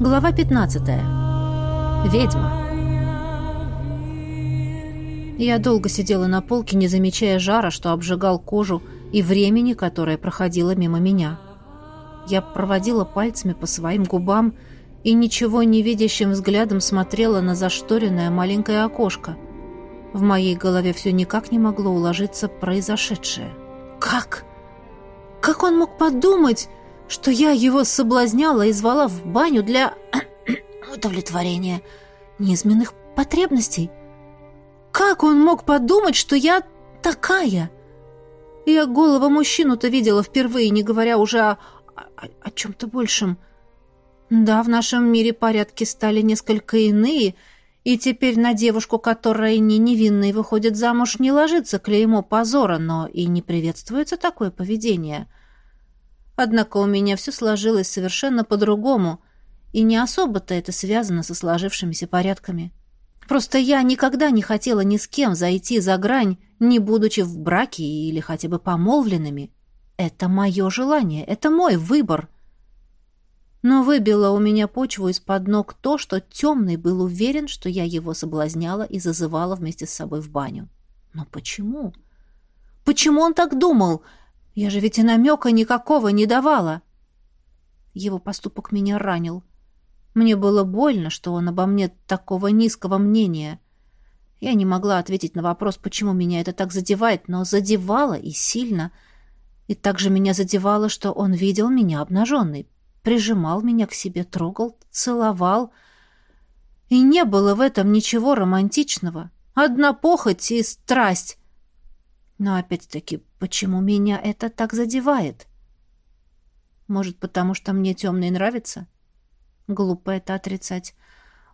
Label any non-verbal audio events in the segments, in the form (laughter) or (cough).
Глава 15. Ведьма. Я долго сидела на полке, не замечая жара, что обжигал кожу, и времени, которое проходило мимо меня. Я проводила пальцами по своим губам и ничего не видящим взглядом смотрела на зашторенное маленькое окошко. В моей голове все никак не могло уложиться произошедшее. «Как? Как он мог подумать, что я его соблазняла и звала в баню для (clears throat) удовлетворения неизменных потребностей?» Как он мог подумать, что я такая? Я голого мужчину-то видела впервые, не говоря уже о, о, о чем-то большем. Да, в нашем мире порядки стали несколько иные, и теперь на девушку, которая не невинной выходит замуж, не ложится клеймо позора, но и не приветствуется такое поведение. Однако у меня все сложилось совершенно по-другому, и не особо-то это связано со сложившимися порядками. Просто я никогда не хотела ни с кем зайти за грань, не будучи в браке или хотя бы помолвленными. Это мое желание, это мой выбор. Но выбило у меня почву из-под ног то, что темный был уверен, что я его соблазняла и зазывала вместе с собой в баню. Но почему? Почему он так думал? Я же ведь и намека никакого не давала. Его поступок меня ранил. Мне было больно, что он обо мне такого низкого мнения. Я не могла ответить на вопрос, почему меня это так задевает, но задевало и сильно. И также меня задевало, что он видел меня обнаженной, прижимал меня к себе, трогал, целовал. И не было в этом ничего романтичного. Одна похоть и страсть. Но опять-таки, почему меня это так задевает? Может, потому что мне темный нравится? — Глупо это отрицать.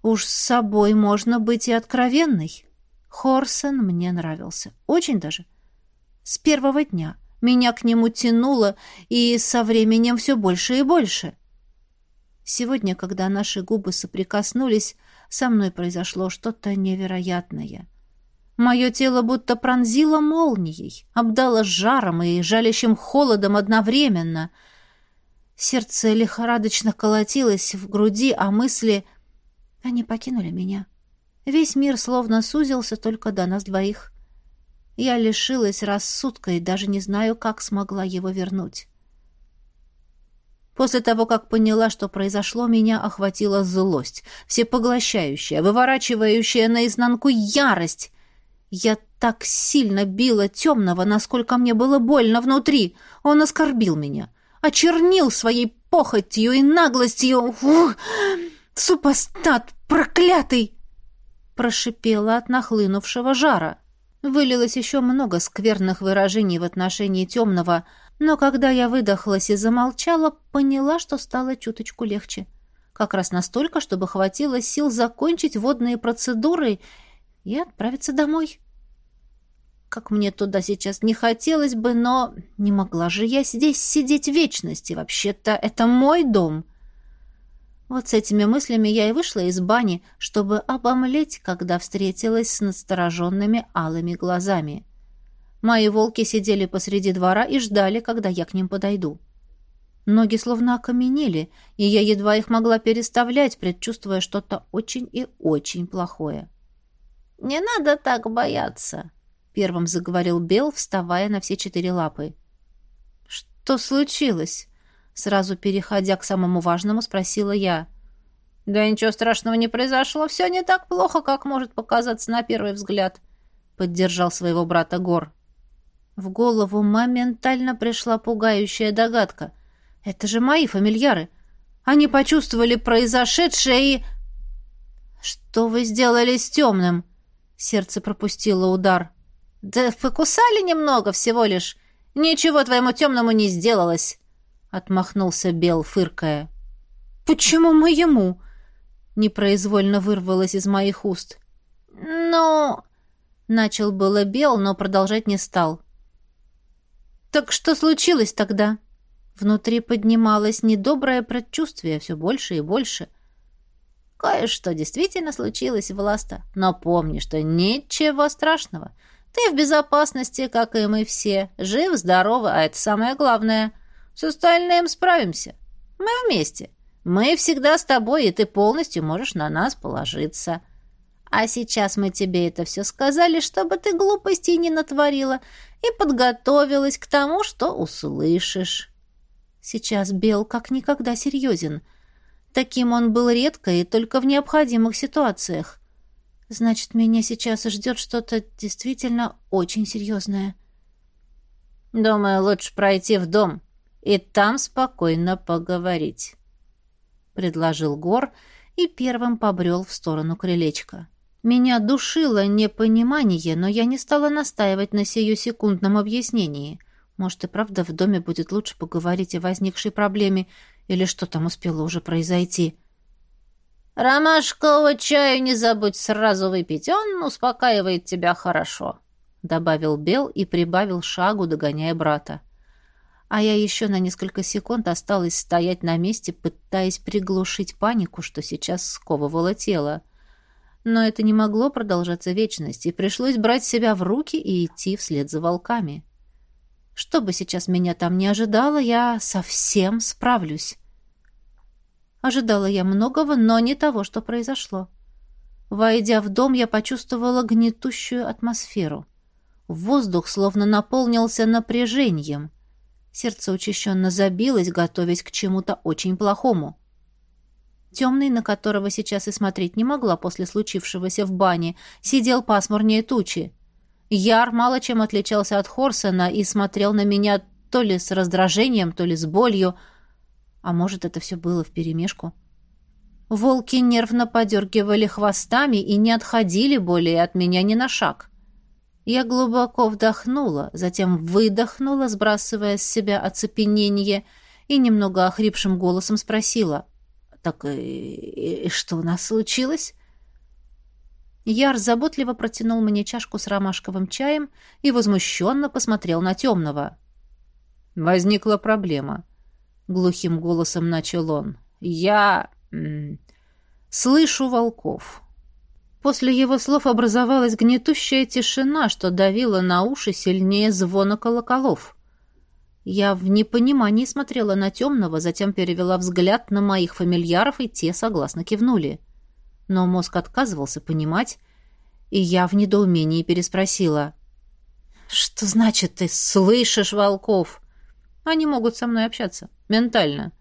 Уж с собой можно быть и откровенной. Хорсен мне нравился. Очень даже. С первого дня. Меня к нему тянуло, и со временем все больше и больше. Сегодня, когда наши губы соприкоснулись, со мной произошло что-то невероятное. Мое тело будто пронзило молнией, обдало жаром и жалящим холодом одновременно — Сердце лихорадочно колотилось в груди, а мысли... Они покинули меня. Весь мир словно сузился только до нас двоих. Я лишилась рассудка и даже не знаю, как смогла его вернуть. После того, как поняла, что произошло, меня охватила злость, всепоглощающая, выворачивающая наизнанку ярость. Я так сильно била темного, насколько мне было больно внутри. Он оскорбил меня очернил своей похотью и наглостью. Ух, супостат проклятый! Прошипела от нахлынувшего жара. Вылилось еще много скверных выражений в отношении темного, но когда я выдохлась и замолчала, поняла, что стало чуточку легче. Как раз настолько, чтобы хватило сил закончить водные процедуры и отправиться домой. Как мне туда сейчас не хотелось бы, но не могла же я здесь сидеть вечности. Вообще-то это мой дом. Вот с этими мыслями я и вышла из бани, чтобы обомлеть, когда встретилась с настороженными алыми глазами. Мои волки сидели посреди двора и ждали, когда я к ним подойду. Ноги словно окаменели, и я едва их могла переставлять, предчувствуя что-то очень и очень плохое. «Не надо так бояться», Первым заговорил Бел, вставая на все четыре лапы. «Что случилось?» Сразу переходя к самому важному, спросила я. «Да ничего страшного не произошло. Все не так плохо, как может показаться на первый взгляд», — поддержал своего брата Гор. В голову моментально пришла пугающая догадка. «Это же мои фамильяры. Они почувствовали произошедшее и...» «Что вы сделали с темным?» Сердце пропустило удар. «Да покусали немного всего лишь. Ничего твоему темному не сделалось», — отмахнулся Бел, фыркая. «Почему моему?» — непроизвольно вырвалось из моих уст. «Ну...» — начал было Бел, но продолжать не стал. «Так что случилось тогда?» Внутри поднималось недоброе предчувствие все больше и больше. «Кое-что действительно случилось, Власта, но помни, что ничего страшного». Ты в безопасности, как и мы все. Жив, здоров, а это самое главное. С остальным справимся. Мы вместе. Мы всегда с тобой, и ты полностью можешь на нас положиться. А сейчас мы тебе это все сказали, чтобы ты глупостей не натворила и подготовилась к тому, что услышишь. Сейчас Бел как никогда серьезен. Таким он был редко и только в необходимых ситуациях. Значит, меня сейчас ждет что-то действительно очень серьезное. Думаю, лучше пройти в дом и там спокойно поговорить, — предложил Гор и первым побрел в сторону крылечка. Меня душило непонимание, но я не стала настаивать на сию секундном объяснении. Может, и правда в доме будет лучше поговорить о возникшей проблеме или что там успело уже произойти. «Ромашкового чаю не забудь сразу выпить, он успокаивает тебя хорошо», — добавил Бел и прибавил шагу, догоняя брата. А я еще на несколько секунд осталась стоять на месте, пытаясь приглушить панику, что сейчас сковывало тело. Но это не могло продолжаться вечность, и пришлось брать себя в руки и идти вслед за волками. Что бы сейчас меня там не ожидало, я совсем справлюсь. Ожидала я многого, но не того, что произошло. Войдя в дом, я почувствовала гнетущую атмосферу. Воздух словно наполнился напряжением. Сердце учащенно забилось, готовясь к чему-то очень плохому. Темный, на которого сейчас и смотреть не могла после случившегося в бане, сидел пасмурнее тучи. Яр мало чем отличался от Хорсона и смотрел на меня то ли с раздражением, то ли с болью, а может, это все было вперемешку? Волки нервно подергивали хвостами и не отходили более от меня ни на шаг. Я глубоко вдохнула, затем выдохнула, сбрасывая с себя оцепенение, и немного охрипшим голосом спросила. «Так и, и что у нас случилось?» Яр заботливо протянул мне чашку с ромашковым чаем и возмущенно посмотрел на темного. «Возникла проблема», — глухим голосом начал он. «Я... слышу волков». После его слов образовалась гнетущая тишина, что давила на уши сильнее звона колоколов. Я в непонимании смотрела на темного, затем перевела взгляд на моих фамильяров, и те согласно кивнули. Но мозг отказывался понимать, и я в недоумении переспросила. «Что значит ты слышишь волков?» Они могут со мной общаться. Ментально.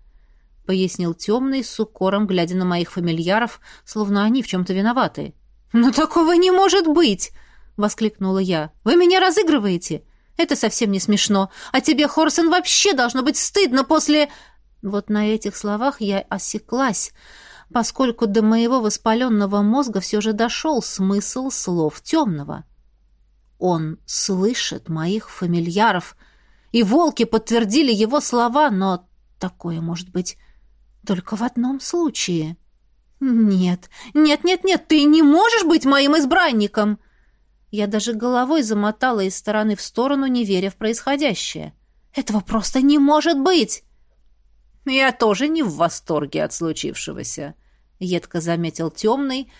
— пояснил темный с укором, глядя на моих фамильяров, словно они в чем-то виноваты. «Но такого не может быть!» — воскликнула я. «Вы меня разыгрываете? Это совсем не смешно. А тебе, Хорсон, вообще должно быть стыдно после...» Вот на этих словах я осеклась, поскольку до моего воспаленного мозга все же дошел смысл слов темного. Он слышит моих фамильяров — и волки подтвердили его слова, но такое может быть только в одном случае. «Нет, нет, нет, нет, ты не можешь быть моим избранником!» Я даже головой замотала из стороны в сторону, не веря в происходящее. «Этого просто не может быть!» «Я тоже не в восторге от случившегося», — едко заметил темный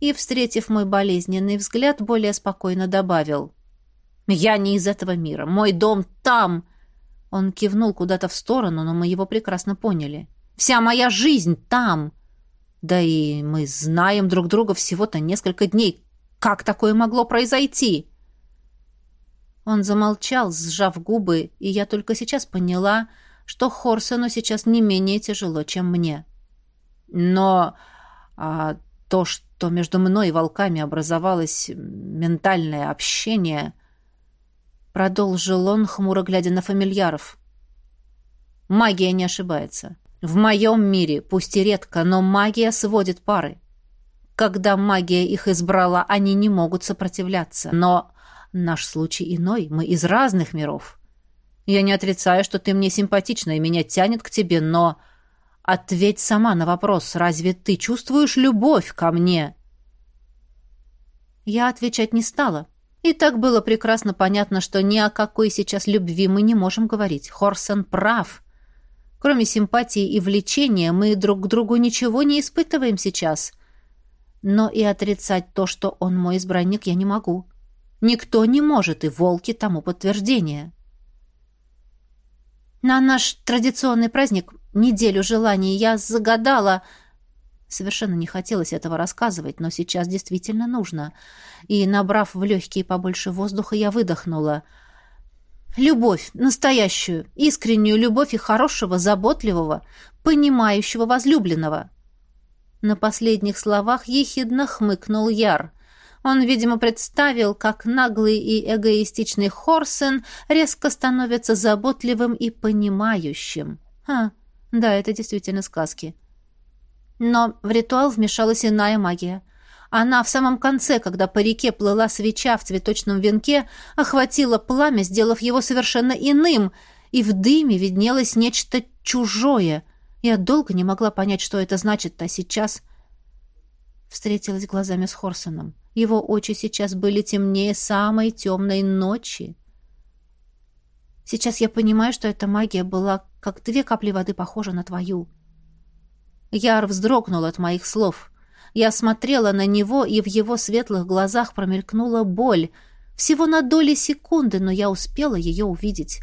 и, встретив мой болезненный взгляд, более спокойно добавил. «Я не из этого мира. Мой дом там!» Он кивнул куда-то в сторону, но мы его прекрасно поняли. «Вся моя жизнь там!» «Да и мы знаем друг друга всего-то несколько дней. Как такое могло произойти?» Он замолчал, сжав губы, и я только сейчас поняла, что Хорсену сейчас не менее тяжело, чем мне. Но а, то, что между мной и волками образовалось ментальное общение, Продолжил он, хмуро глядя на фамильяров. Магия не ошибается. В моем мире, пусть и редко, но магия сводит пары. Когда магия их избрала, они не могут сопротивляться. Но наш случай иной, мы из разных миров. Я не отрицаю, что ты мне симпатична и меня тянет к тебе, но... Ответь сама на вопрос, разве ты чувствуешь любовь ко мне?» Я отвечать не стала, и так было прекрасно понятно, что ни о какой сейчас любви мы не можем говорить. Хорсен прав. Кроме симпатии и влечения, мы друг к другу ничего не испытываем сейчас. Но и отрицать то, что он мой избранник, я не могу. Никто не может, и волки тому подтверждение. На наш традиционный праздник неделю желаний. Я загадала... Совершенно не хотелось этого рассказывать, но сейчас действительно нужно. И, набрав в легкие побольше воздуха, я выдохнула. Любовь, настоящую, искреннюю любовь и хорошего, заботливого, понимающего возлюбленного. На последних словах ехидно хмыкнул Яр. Он, видимо, представил, как наглый и эгоистичный Хорсен резко становится заботливым и понимающим. А, да, это действительно сказки. Но в ритуал вмешалась иная магия. Она в самом конце, когда по реке плыла свеча в цветочном венке, охватила пламя, сделав его совершенно иным, и в дыме виднелось нечто чужое. Я долго не могла понять, что это значит, а сейчас... Встретилась глазами с Хорсоном. Его очи сейчас были темнее самой темной ночи. Сейчас я понимаю, что эта магия была, как две капли воды, похожа на твою. Яр вздрогнул от моих слов. Я смотрела на него, и в его светлых глазах промелькнула боль. Всего на доли секунды, но я успела ее увидеть.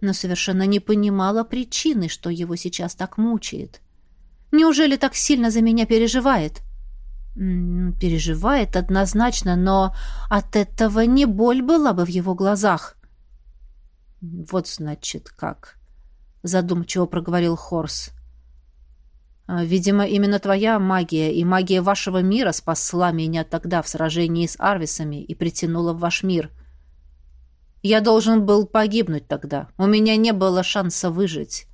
Но совершенно не понимала причины, что его сейчас так мучает. Неужели так сильно за меня переживает? Переживает однозначно, но от этого не боль была бы в его глазах. Вот значит как, задумчиво проговорил Хорс. А, видимо, именно твоя магия и магия вашего мира спасла меня тогда в сражении с Арвисами и притянула в ваш мир. Я должен был погибнуть тогда. У меня не было шанса выжить.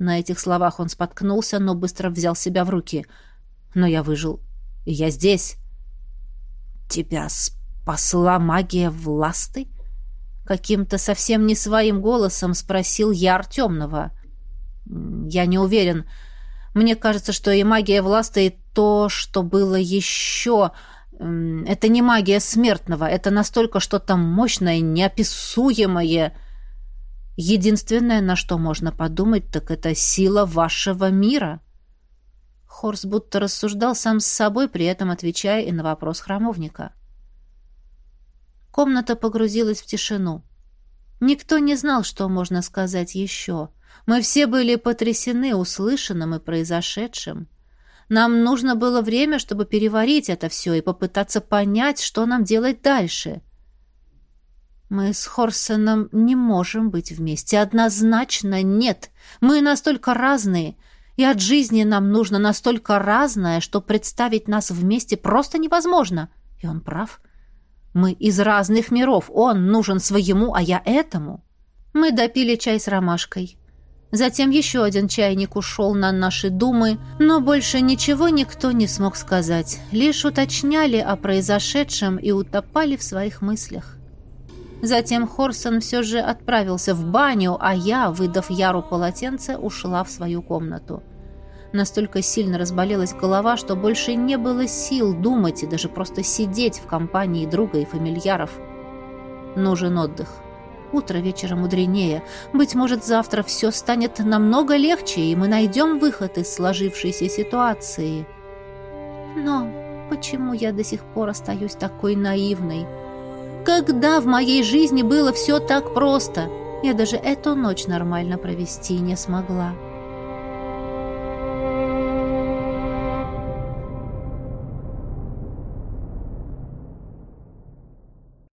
На этих словах он споткнулся, но быстро взял себя в руки. Но я выжил. И я здесь. Тебя спасла магия власты? Каким-то совсем не своим голосом спросил я Артемного. Я не уверен, мне кажется, что и магия власти, и то, что было еще... Это не магия смертного, это настолько что-то мощное, неописуемое. Единственное, на что можно подумать, так это сила вашего мира. Хорс будто рассуждал сам с собой, при этом отвечая и на вопрос храмовника. Комната погрузилась в тишину. Никто не знал, что можно сказать еще. Мы все были потрясены услышанным и произошедшим. Нам нужно было время, чтобы переварить это все и попытаться понять, что нам делать дальше. Мы с Хорсеном не можем быть вместе. Однозначно нет. Мы настолько разные, и от жизни нам нужно настолько разное, что представить нас вместе просто невозможно. И он прав. Мы из разных миров. Он нужен своему, а я этому. Мы допили чай с ромашкой. Затем еще один чайник ушел на наши думы, но больше ничего никто не смог сказать, лишь уточняли о произошедшем и утопали в своих мыслях. Затем Хорсон все же отправился в баню, а я, выдав Яру полотенце, ушла в свою комнату. Настолько сильно разболелась голова, что больше не было сил думать и даже просто сидеть в компании друга и фамильяров. Нужен отдых. Утро вечера мудренее. Быть может, завтра все станет намного легче, и мы найдем выход из сложившейся ситуации. Но почему я до сих пор остаюсь такой наивной? Когда в моей жизни было все так просто? Я даже эту ночь нормально провести не смогла.